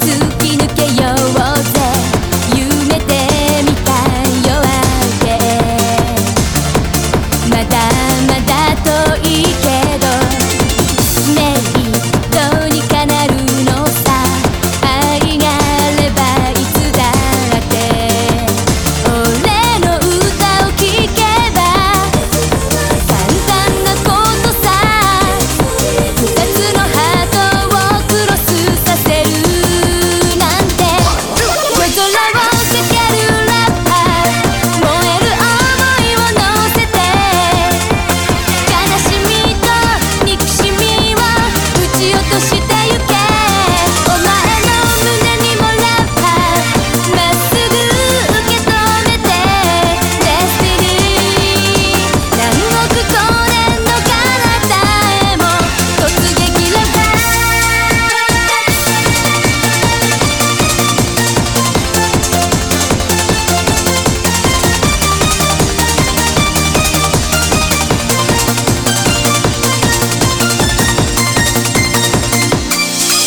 to